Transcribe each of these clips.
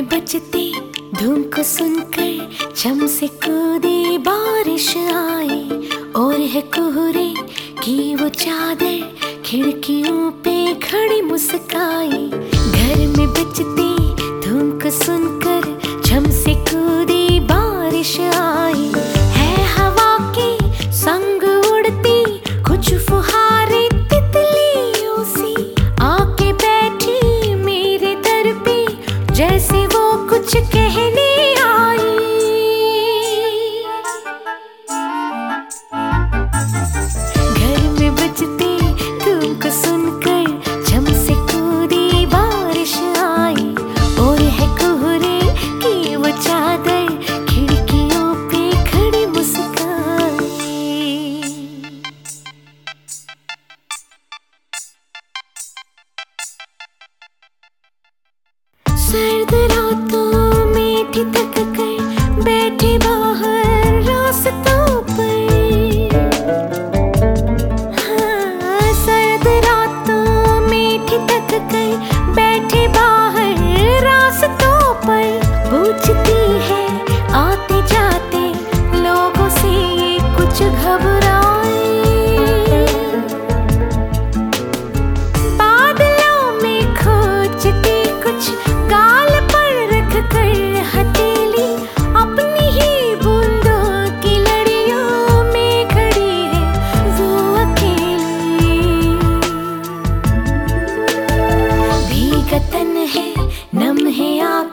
में बचते धूम को सुनकर छम से कूदी, बारिश आई और है कोहरे की वो चादर खिड़कियों पे खड़ी मुस्काई घर में बजती धूम को सुनकर ठिठक कर बैठे बाहर रास्तों पर। हाँ, सर्द रातों बैठे बाहर रास्तों पर। पूछती है आते जाते लोगों से कुछ घबराए। बादलों में खोजती कुछ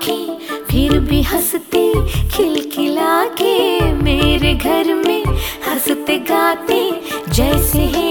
आँखें फिर भी हँसते खिलखिला के मेरे घर में हँसते गाते जैसे है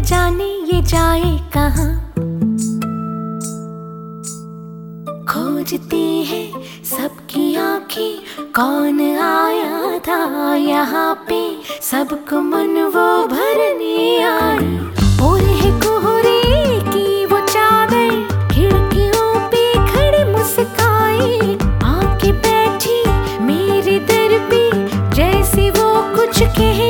जाने ये जाए कहाँ? खोजती है सबकी आँखें, कौन आया था यहाँ पे? सबको मन वो भरने आई और कोहरे की वो खिड़कियों बैठी मेरे दर पे, जैसे वो कुछ कहे।